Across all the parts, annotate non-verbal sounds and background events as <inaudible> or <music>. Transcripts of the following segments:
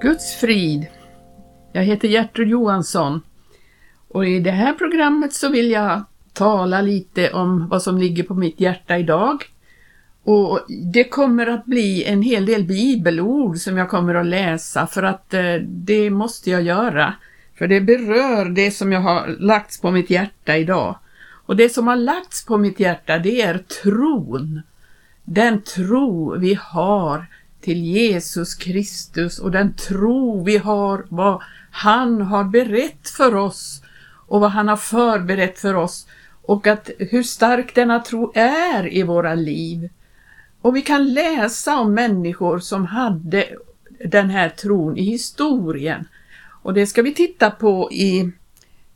Guds frid. Jag heter Gertrud Johansson och i det här programmet så vill jag tala lite om vad som ligger på mitt hjärta idag. Och det kommer att bli en hel del bibelord som jag kommer att läsa för att eh, det måste jag göra. För det berör det som jag har lagts på mitt hjärta idag. Och det som har lagts på mitt hjärta det är tron. Den tro vi har till Jesus Kristus och den tro vi har vad han har berett för oss och vad han har förberett för oss och att hur stark denna tro är i våra liv. Och vi kan läsa om människor som hade den här tron i historien. Och det ska vi titta på i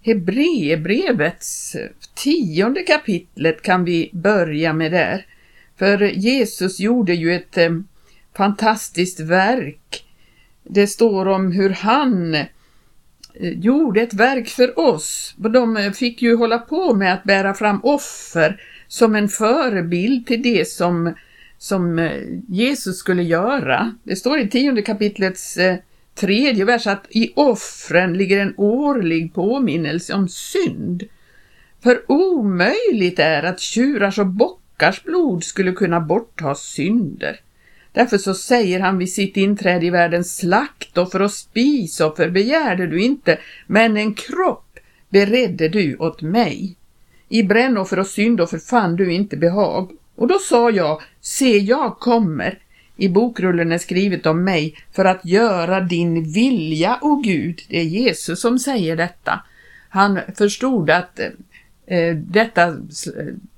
Hebreerbrevets tionde kapitlet kan vi börja med där. För Jesus gjorde ju ett eh, fantastiskt verk. Det står om hur han eh, gjorde ett verk för oss. De eh, fick ju hålla på med att bära fram offer som en förebild till det som, som eh, Jesus skulle göra. Det står i tionde kapitlets tredje vers att i offren ligger en årlig påminnelse om synd. För omöjligt är att tjurars och bockars blod skulle kunna bortta synder. Därför så säger han vid sitt inträde i världen slaktoffer och spisoffer begärde du inte, men en kropp beredde du åt mig. I brännoffer och syndoffer fann du inte behag. Och då sa jag, se jag kommer. I bokrullen är skrivet om mig för att göra din vilja, o Gud. Det är Jesus som säger detta. Han förstod att eh, detta eh,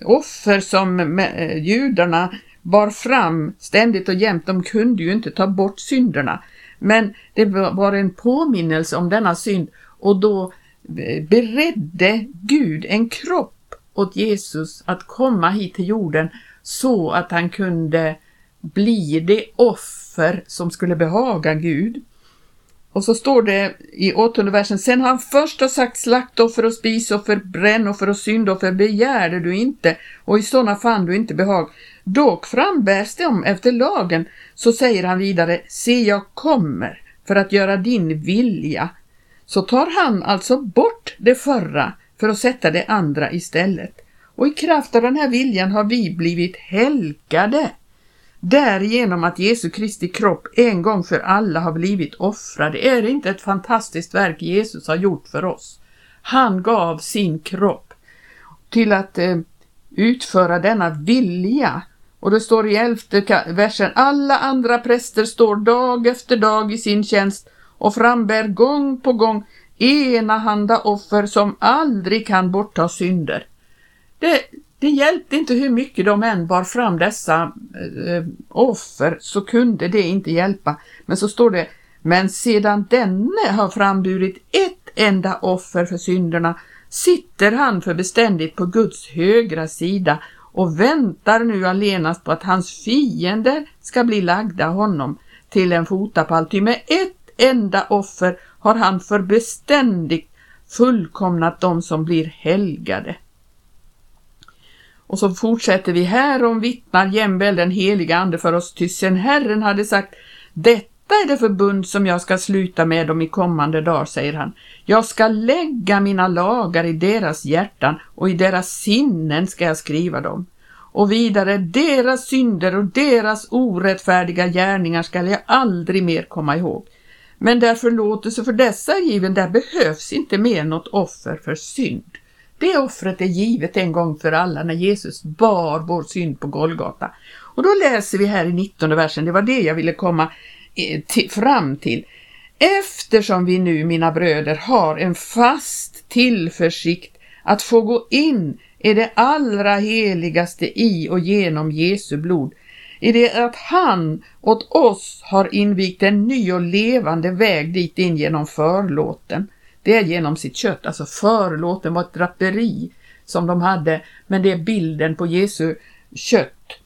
offer som eh, judarna bar fram ständigt och jämt. De kunde ju inte ta bort synderna. Men det var en påminnelse om denna synd och då eh, beredde Gud en kropp åt Jesus att komma hit till jorden så att han kunde bli det offer som skulle behaga Gud. Och så står det i åttonde versen, sen han först har sagt slaktoffer och spisoffer, brännoffer och syndoffer begärde du inte och i sådana fann du inte behag. Dock frambärs de efter lagen, så säger han vidare, se jag kommer för att göra din vilja. Så tar han alltså bort det förra för att sätta det andra istället. Och i kraft av den här viljan har vi blivit helgade därigenom att Jesu Kristi kropp en gång för alla har blivit offrad. Är det inte ett fantastiskt verk Jesus har gjort för oss? Han gav sin kropp till att eh, utföra denna vilja. Och det står i elfte versen, alla andra präster står dag efter dag i sin tjänst och frambär gång på gång enahanda offer som aldrig kan bortta synder. Det, det hjälpte inte hur mycket de än bar fram dessa eh, offer så kunde det inte hjälpa. Men så står det, men sedan denne har framburit ett enda offer för synderna sitter han för beständigt på Guds högra sida och väntar nu allenast på att hans fiender ska bli lagda honom till en fotapall. Ty med ett enda offer har han för beständigt fullkomnat de som blir helgade. Och så fortsätter vi här om vittnar jämväl den heliga ande för oss, ty sen Herren hade sagt detta är det förbund som jag ska sluta med dem i kommande dagar, säger han. Jag ska lägga mina lagar i deras hjärtan och i deras sinnen ska jag skriva dem. Och vidare, deras synder och deras orättfärdiga gärningar skall jag aldrig mer komma ihåg. Men där förlåtelse för dessa är given, där behövs inte mer något offer för synd. Det offret är givet en gång för alla när Jesus bar vår synd på Golgata. Och då läser vi här i 19 versen, det var det jag ville komma eh, fram till. Eftersom vi nu, mina bröder, har en fast tillförsikt att få gå in i det allra heligaste i och genom Jesu blod, i det att han åt oss har invigt en ny och levande väg dit in genom förlåten det är genom sitt kött, alltså förlåten var ett draperi som de hade, men det är bilden på Jesu kött.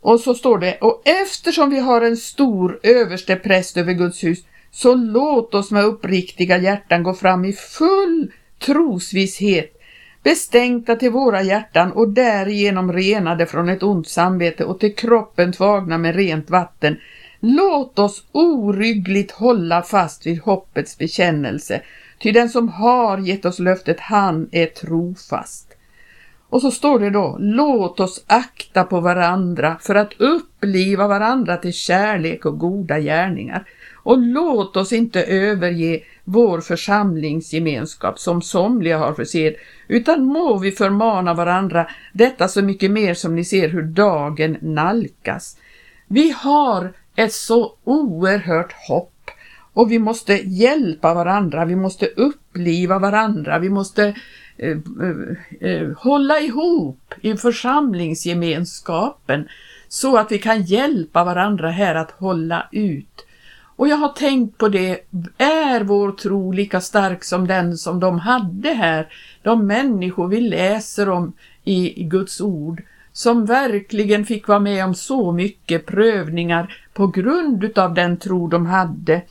Och så står det, och eftersom vi har en stor överste präst över Guds hus, så låt oss med uppriktiga hjärtan gå fram i full trosvisshet, bestänkta till våra hjärtan och därigenom renade från ett ont samvete och till kroppen tvagna med rent vatten, Låt oss oryggligt hålla fast vid hoppets bekännelse, ty den som har gett oss löftet, han är trofast. Och så står det då, låt oss akta på varandra för att uppliva varandra till kärlek och goda gärningar. Och låt oss inte överge vår församlingsgemenskap som somliga har för sed, utan må vi förmana varandra detta så mycket mer som ni ser hur dagen nalkas. Vi har ett så oerhört hopp och vi måste hjälpa varandra, vi måste uppliva varandra, vi måste eh, eh, eh, hålla ihop i församlingsgemenskapen så att vi kan hjälpa varandra här att hålla ut. Och jag har tänkt på det, är vår tro lika stark som den som de hade här, de människor vi läser om i, i Guds ord, som verkligen fick vara med om så mycket prövningar på grund av den tro de hade.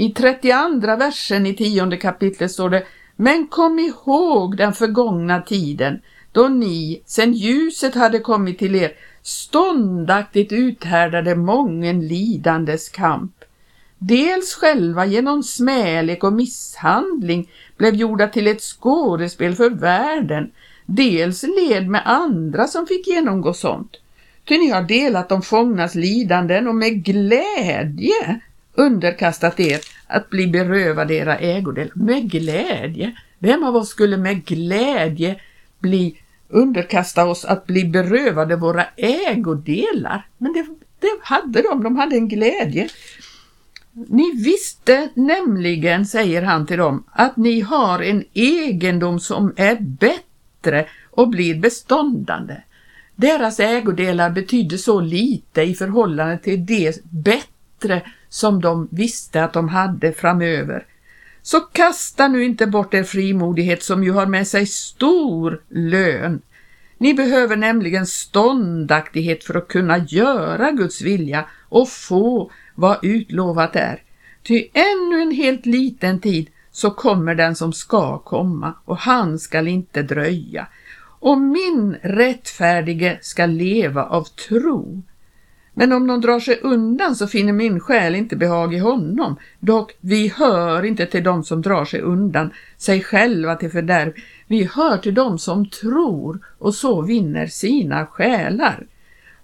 I 32 versen i tionde kapitlet står det Men kom ihåg den förgångna tiden då ni, sen ljuset hade kommit till er, ståndaktigt uthärdade mången lidandes kamp. Dels själva genom smälek och misshandling blev gjorda till ett skådespel för världen, dels led med andra som fick genomgå sånt. Ty ni har delat de fångnas lidanden och med glädje underkastat er att bli berövade era ägodelar? Med glädje. Vem av oss skulle med glädje bli underkasta oss att bli berövade våra ägodelar? Men det, det hade de, de hade en glädje. Ni visste nämligen, säger han till dem, att ni har en egendom som är bättre och blir beståndande. Deras ägodelar betydde så lite i förhållande till det bättre som de visste att de hade framöver. Så kasta nu inte bort er frimodighet som ju har med sig stor lön. Ni behöver nämligen ståndaktighet för att kunna göra Guds vilja och få vad utlovat är. Ty ännu en helt liten tid så kommer den som ska komma och han skall inte dröja och min rättfärdige ska leva av tro. Men om någon drar sig undan så finner min själ inte behag i honom. Dock, vi hör inte till dem som drar sig undan, sig själva till fördärv. Vi hör till dem som tror och så vinner sina själar.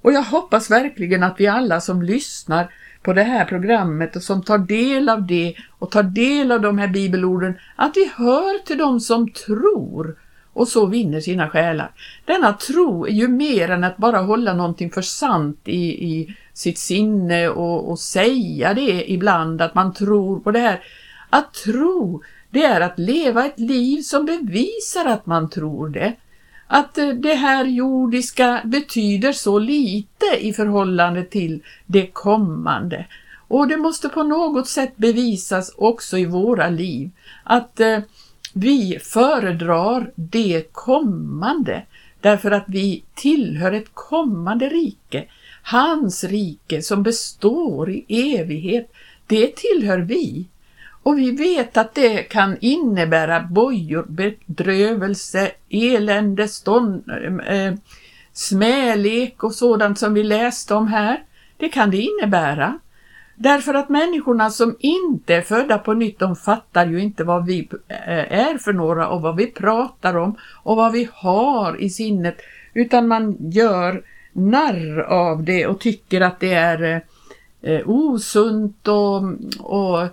Och jag hoppas verkligen att vi alla som lyssnar på det här programmet och som tar del av det och tar del av de här bibelorden, att vi hör till dem som tror och så vinner sina själar. Denna tro är ju mer än att bara hålla någonting för sant i, i sitt sinne och, och säga det ibland, att man tror på det här. Att tro, det är att leva ett liv som bevisar att man tror det. Att eh, det här jordiska betyder så lite i förhållande till det kommande. Och det måste på något sätt bevisas också i våra liv. Att eh, vi föredrar det kommande därför att vi tillhör ett kommande rike. Hans rike som består i evighet, det tillhör vi. Och vi vet att det kan innebära bojor, bedrövelse, elände, stånd, äh, smälek och sådant som vi läste om här. Det kan det innebära. Därför att människorna som inte är födda på nytt, de fattar ju inte vad vi eh, är för några och vad vi pratar om och vad vi har i sinnet, utan man gör narr av det och tycker att det är eh, eh osunt och, och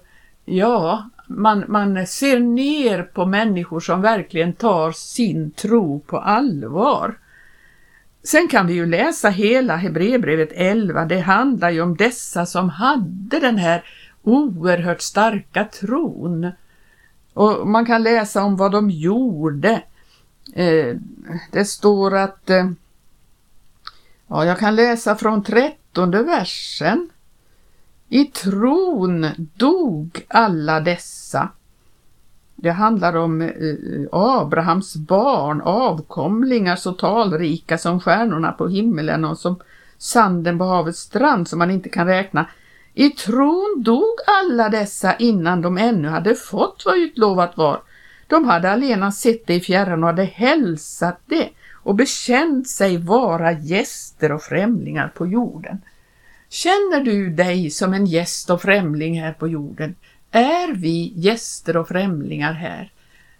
ja, man, man ser ner på människor som verkligen tar sin tro på allvar. Sen kan vi ju läsa hela Hebreerbrevet 11. Det handlar ju om dessa som hade den här oerhört starka tron. Och man kan läsa om vad de gjorde. Eh, det står att, eh, ja jag kan läsa från trettonde versen. I tron dog alla dessa det handlar om eh, Abrahams barn, avkomlingar så talrika som stjärnorna på himmelen och som sanden på havets strand som man inte kan räkna. I tron dog alla dessa innan de ännu hade fått vad utlovat var. De hade alena sett det i fjärran och hade hälsat det och bekänt sig vara gäster och främlingar på jorden. Känner du dig som en gäst och främling här på jorden? Är vi gäster och främlingar här?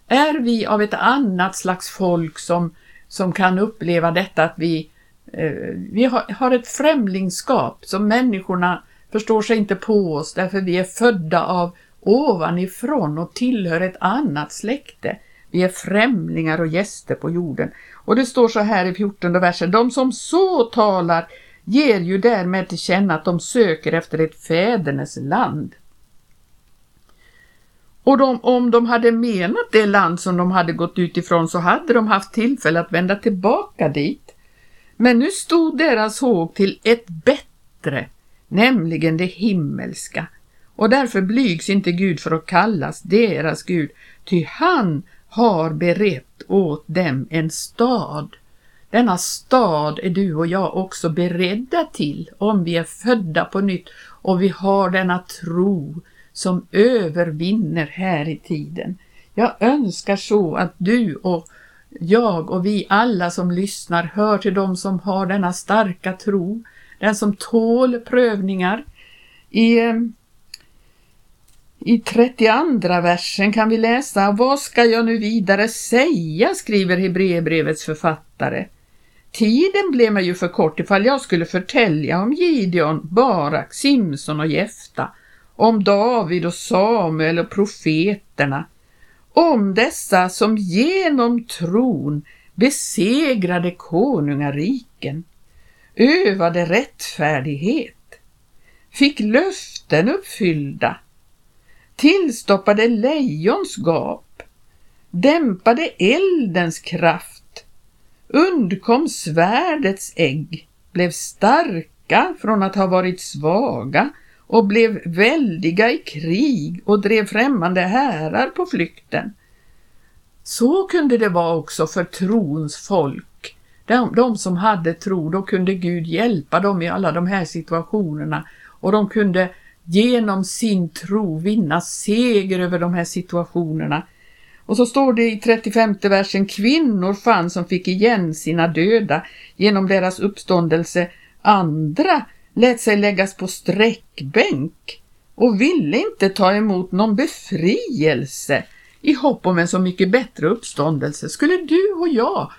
Är vi av ett annat slags folk som, som kan uppleva detta att vi, eh, vi har, har ett främlingskap som människorna förstår sig inte på oss därför vi är födda av ovanifrån och tillhör ett annat släkte. Vi är främlingar och gäster på jorden. Och det står så här i 14 versen. De som så talar ger ju därmed till känna att de söker efter ett fädernes land. Och de, om de hade menat det land som de hade gått utifrån så hade de haft tillfälle att vända tillbaka dit. Men nu stod deras håg till ett bättre, nämligen det himmelska. Och därför blygs inte Gud för att kallas deras Gud, ty han har berett åt dem en stad. Denna stad är du och jag också beredda till om vi är födda på nytt och vi har denna tro som övervinner här i tiden. Jag önskar så att du och jag och vi alla som lyssnar hör till dem som har denna starka tro, den som tål prövningar. I, eh, i 32 versen kan vi läsa Vad ska jag nu vidare säga? skriver Hebreerbrevets författare. Tiden blev mig ju för kort ifall jag skulle förtälja om Gideon, Barak, Simson och Jefta om David och Samuel och profeterna, om dessa som genom tron besegrade konungariken, övade rättfärdighet, fick löften uppfyllda, tillstoppade lejons gap, dämpade eldens kraft, undkom svärdets ägg, blev starka från att ha varit svaga och blev väldiga i krig och drev främmande härar på flykten. Så kunde det vara också för trons folk. De, de som hade tro, då kunde Gud hjälpa dem i alla de här situationerna och de kunde genom sin tro vinna seger över de här situationerna. Och så står det i 35 versen, kvinnor fann som fick igen sina döda genom deras uppståndelse, andra lät sig läggas på sträckbänk och ville inte ta emot någon befrielse i hopp om en så mycket bättre uppståndelse. Skulle du och jag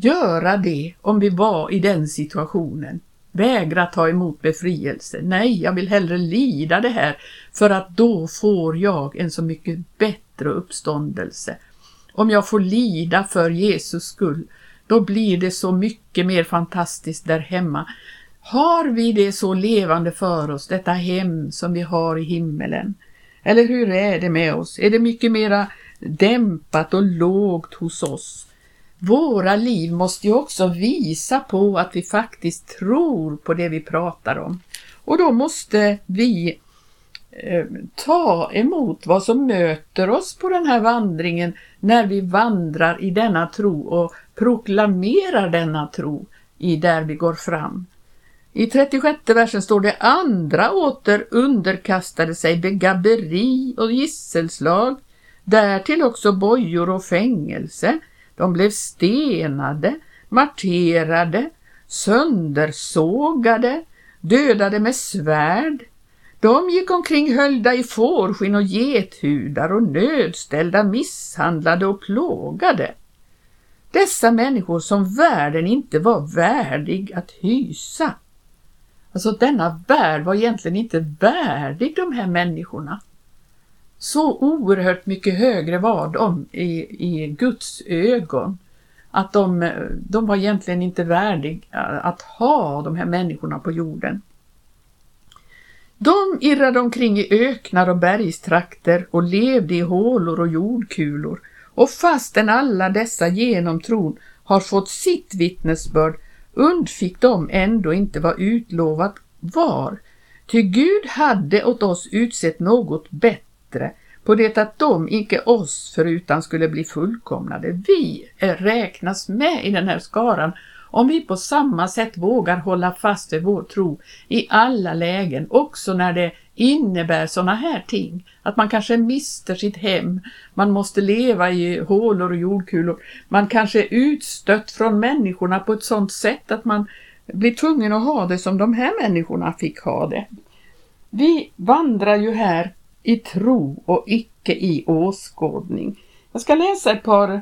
göra det om vi var i den situationen? Vägra ta emot befrielse. Nej, jag vill hellre lida det här för att då får jag en så mycket bättre uppståndelse. Om jag får lida för Jesus skull, då blir det så mycket mer fantastiskt där hemma. Har vi det så levande för oss, detta hem som vi har i himmelen? Eller hur är det med oss? Är det mycket mera dämpat och lågt hos oss? Våra liv måste ju också visa på att vi faktiskt tror på det vi pratar om. Och då måste vi eh, ta emot vad som möter oss på den här vandringen när vi vandrar i denna tro och proklamerar denna tro i där vi går fram. I 36 versen står det andra åter underkastade sig begabberi och gisselslag, därtill också bojor och fängelse. De blev stenade, marterade, söndersågade, dödade med svärd. De gick omkring höljda i fårskinn och gethudar och nödställda, misshandlade och plågade. Dessa människor som världen inte var värdig att hysa. Alltså denna värld var egentligen inte värdig de här människorna. Så oerhört mycket högre var de i, i Guds ögon att de, de var egentligen inte värdiga att ha de här människorna på jorden. De irrade omkring i öknar och bergstrakter och levde i hålor och jordkulor och fastän alla dessa genom tron har fått sitt vittnesbörd undfick de ändå inte vad utlovat var, ty Gud hade åt oss utsett något bättre, på det att de icke oss förutan skulle bli fullkomnade. Vi räknas med i den här skaran om vi på samma sätt vågar hålla fast vid vår tro i alla lägen, också när det innebär sådana här ting. Att man kanske mister sitt hem, man måste leva i hålor och jordkulor, man kanske är utstött från människorna på ett sådant sätt att man blir tvungen att ha det som de här människorna fick ha det. Vi vandrar ju här i tro och icke i åskådning. Jag ska läsa ett par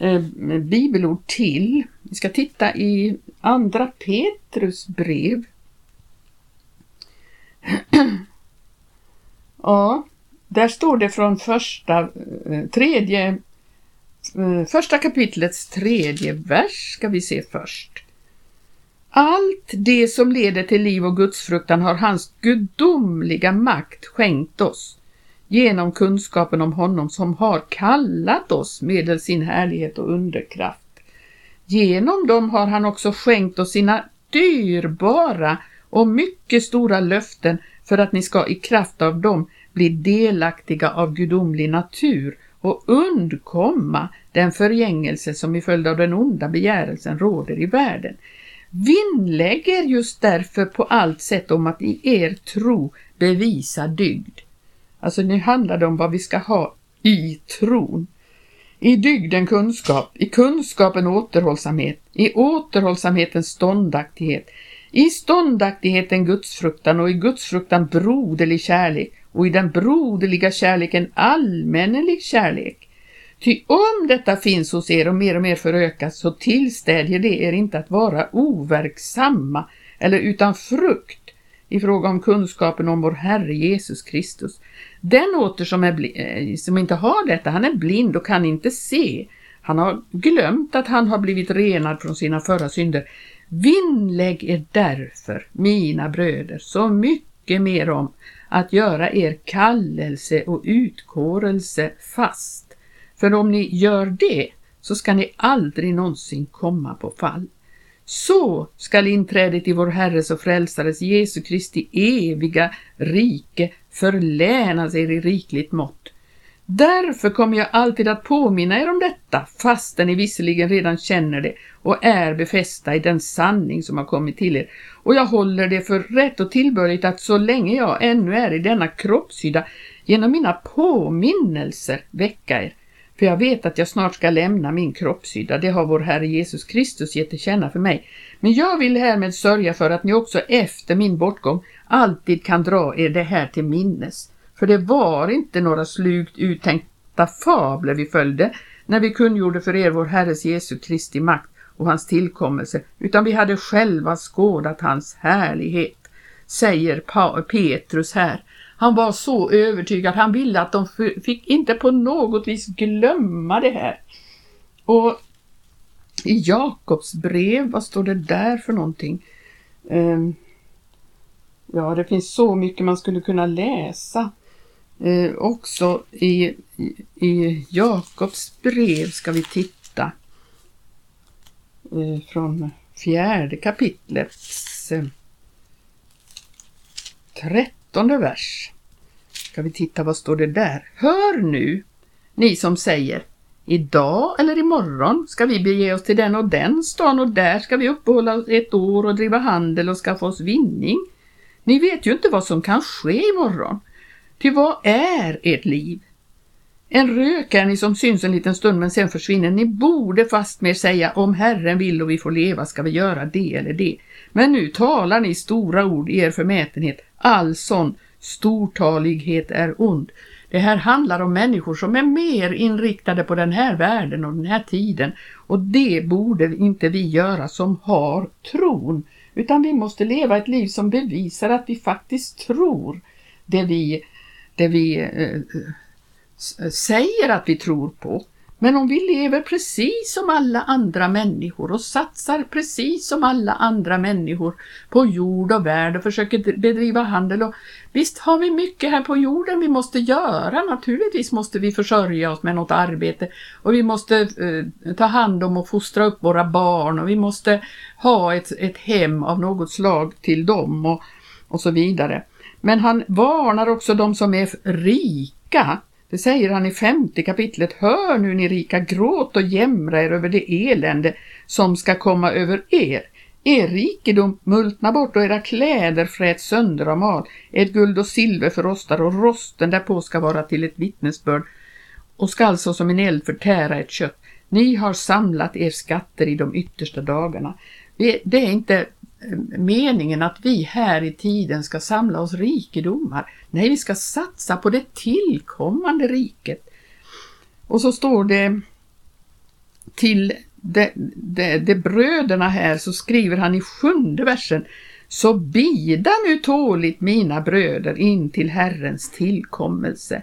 eh, bibelord till. Vi ska titta i andra Petrus brev. <clears throat> ja, där står det från första, eh, tredje, eh, första kapitlets tredje vers ska vi se först. Allt det som leder till liv och gudsfruktan har hans gudomliga makt skänkt oss genom kunskapen om honom som har kallat oss medel sin härlighet och underkraft. Genom dem har han också skänkt oss sina dyrbara och mycket stora löften för att ni ska i kraft av dem bli delaktiga av gudomlig natur och undkomma den förgängelse som i följd av den onda begärelsen råder i världen. Vinnlägger just därför på allt sätt om att i er tro bevisa dygd. Alltså nu handlar det om vad vi ska ha i tron. I dygden kunskap, i kunskapen återhållsamhet, i återhållsamheten ståndaktighet, i ståndaktigheten gudsfruktan och i gudsfruktan broderlig kärlek och i den broderliga kärleken allmännelig kärlek. Ty om detta finns hos er och mer och mer förökas så tillstädjer det er inte att vara overksamma eller utan frukt i fråga om kunskapen om vår Herre Jesus Kristus. Den åter som, är eh, som inte har detta, han är blind och kan inte se. Han har glömt att han har blivit renad från sina förra synder. Vinnlägg er därför, mina bröder, så mycket mer om att göra er kallelse och utkårelse fast. För om ni gör det så ska ni aldrig någonsin komma på fall. Så skall inträdet i vår Herres och Frälsares Jesu Kristi eviga rike förlänas er i rikligt mått. Därför kommer jag alltid att påminna er om detta, fastän ni visserligen redan känner det och är befästa i den sanning som har kommit till er. Och jag håller det för rätt och tillbörligt att så länge jag ännu är i denna kroppshydda genom mina påminnelser väcka er. För jag vet att jag snart ska lämna min kroppshydda, det har vår Herre Jesus Kristus gett till känna för mig. Men jag vill härmed sörja för att ni också efter min bortgång alltid kan dra er det här till minnes. För det var inte några slugt uttänkta fabler vi följde när vi kungjorde för er vår Herres Jesu Kristi makt och hans tillkommelse, utan vi hade själva skådat hans härlighet, säger Petrus här. Han var så övertygad, han ville att de fick inte på något vis glömma det här. Och i Jakobs brev, vad står det där för någonting? Um, ja, det finns så mycket man skulle kunna läsa. Uh, också i, i, i Jakobs brev ska vi titta uh, från fjärde kapitlets uh, eh, åttonde vers. Ska vi titta, vad står det där? Hör nu, ni som säger Idag eller imorgon ska vi bege oss till den och den stan och där ska vi uppehålla oss ett år och driva handel och skaffa oss vinning. Ni vet ju inte vad som kan ske imorgon. Ty vad är ert liv? En rök är ni som syns en liten stund men sen försvinner. Ni borde fastmer säga om Herren vill och vi får leva ska vi göra det eller det. Men nu talar ni stora ord i er förmätenhet. All sån stortalighet är ond. Det här handlar om människor som är mer inriktade på den här världen och den här tiden och det borde inte vi göra som har tron utan vi måste leva ett liv som bevisar att vi faktiskt tror det vi, det vi eh, Eh, säger att vi tror på. Men om vi lever precis som alla andra människor och satsar precis som alla andra människor på jord och värld och försöker bedriva handel och visst har vi mycket här på jorden vi måste göra. Naturligtvis måste vi försörja oss med något arbete och vi måste eh, ta hand om och fostra upp våra barn och vi måste ha ett, ett hem av något slag till dem och, och så vidare. Men han varnar också de som är rika det säger han i femte kapitlet. Hör nu ni rika, gråt och jämra er över det elände som ska komma över er. Er rikedom multnar bort och era kläder fräts sönder av mal. Ert guld och silver förrostar och rosten därpå ska vara till ett vittnesbörd och skall alltså som en eld förtära ett kött. Ni har samlat er skatter i de yttersta dagarna. Det är inte meningen att vi här i tiden ska samla oss rikedomar. Nej, vi ska satsa på det tillkommande riket. Och så står det till de, de, de bröderna här så skriver han i sjunde versen Så bida nu tåligt mina bröder in till Herrens tillkommelse.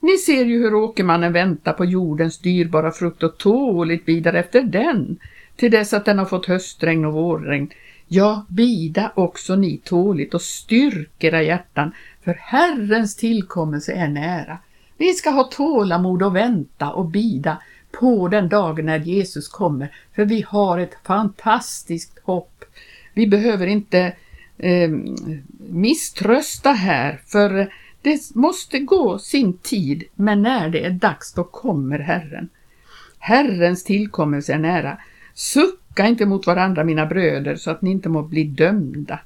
Ni ser ju hur åkermannen väntar på jordens dyrbara frukt och tåligt bidar efter den till dess att den har fått höstregn och vårregn. Ja, bida också ni tåligt och styrk era hjärtan, för Herrens tillkommelse är nära. Vi ska ha tålamod och vänta och bida på den dagen när Jesus kommer, för vi har ett fantastiskt hopp. Vi behöver inte eh, misströsta här, för det måste gå sin tid, men när det är dags då kommer Herren. Herrens tillkommelse är nära. Sucka inte mot varandra mina bröder så att ni inte må bli dömda.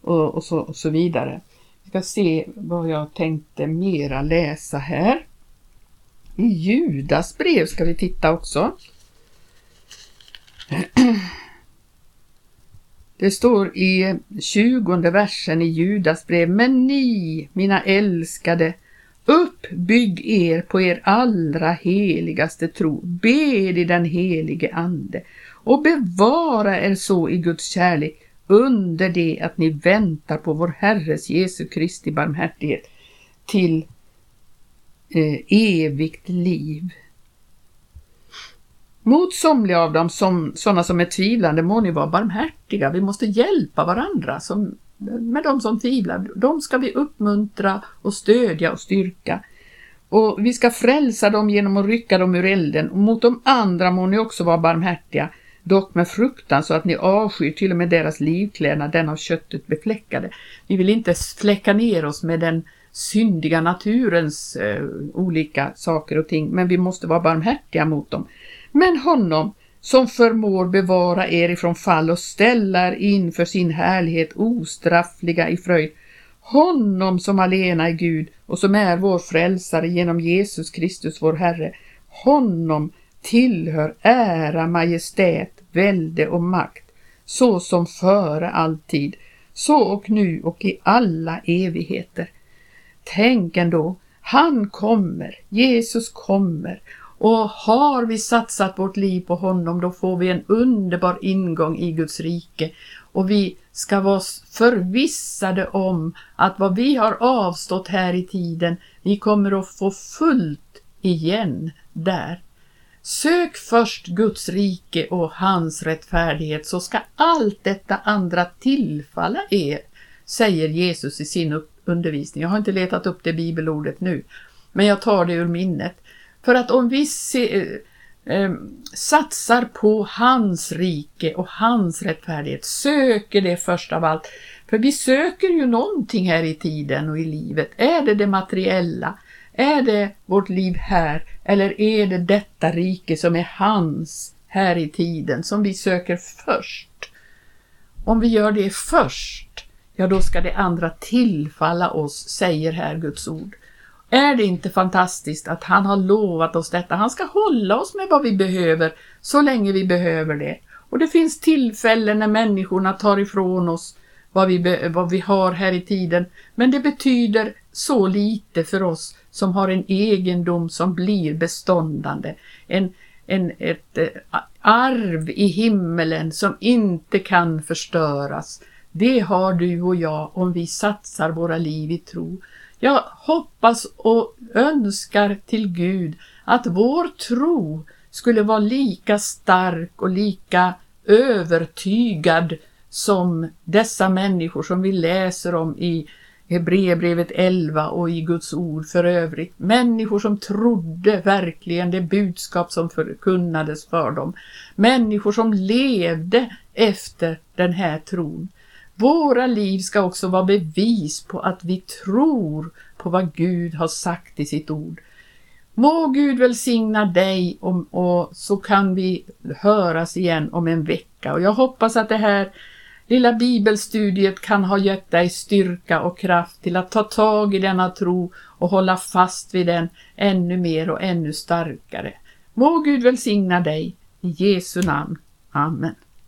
Och, och, så, och så vidare. Vi ska se vad jag tänkte mera läsa här. I Judas brev ska vi titta också. Det står i tjugonde versen i Judas brev, men ni, mina älskade, uppbygg er på er allra heligaste tro, bed i den helige Ande och bevara er så i Guds kärlek under det att ni väntar på vår Herres Jesu Kristi barmhärtighet till eh, evigt liv. Mot somliga av dem, som, sådana som är tvivlande, må ni vara barmhärtiga. Vi måste hjälpa varandra som, med de som tvivlar. De ska vi uppmuntra och stödja och styrka. Och vi ska frälsa dem genom att rycka dem ur elden. Och mot de andra må ni också vara barmhärtiga, dock med fruktan så att ni avskyr till och med deras livklädnad, den av köttet befläckade. Ni vill inte fläcka ner oss med den syndiga naturens eh, olika saker och ting, men vi måste vara barmhärtiga mot dem. Men honom som förmår bevara er ifrån fall och ställa er inför sin härlighet ostraffliga i fröjd, honom som alena är Gud och som är vår frälsare genom Jesus Kristus vår Herre, honom tillhör ära, majestät, välde och makt, så som före alltid, så och nu och i alla evigheter. Tänk ändå, han kommer, Jesus kommer och har vi satsat vårt liv på honom då får vi en underbar ingång i Guds rike och vi ska vara förvissade om att vad vi har avstått här i tiden, vi kommer att få fullt igen där. Sök först Guds rike och hans rättfärdighet så ska allt detta andra tillfalla er, säger Jesus i sin undervisning. Jag har inte letat upp det bibelordet nu, men jag tar det ur minnet. För att om vi se, eh, eh, satsar på hans rike och hans rättfärdighet, söker det först av allt, för vi söker ju någonting här i tiden och i livet. Är det det materiella? Är det vårt liv här? Eller är det detta rike som är hans här i tiden som vi söker först? Om vi gör det först, ja då ska det andra tillfalla oss, säger här Guds ord. Är det inte fantastiskt att han har lovat oss detta? Han ska hålla oss med vad vi behöver så länge vi behöver det. Och det finns tillfällen när människorna tar ifrån oss vad vi, vad vi har här i tiden. Men det betyder så lite för oss som har en egendom som blir beståndande. En, en, ett eh, arv i himmelen som inte kan förstöras. Det har du och jag om vi satsar våra liv i tro. Jag hoppas och önskar till Gud att vår tro skulle vara lika stark och lika övertygad som dessa människor som vi läser om i Hebreerbrevet 11 och i Guds ord för övrigt. Människor som trodde verkligen det budskap som förkunnades för dem. Människor som levde efter den här tron. Våra liv ska också vara bevis på att vi tror på vad Gud har sagt i sitt ord. Må Gud välsigna dig och, och, så kan vi höras igen om en vecka. Och jag hoppas att det här lilla bibelstudiet kan ha gett dig styrka och kraft till att ta tag i denna tro och hålla fast vid den ännu mer och ännu starkare. Må Gud välsigna dig. I Jesu namn. Amen.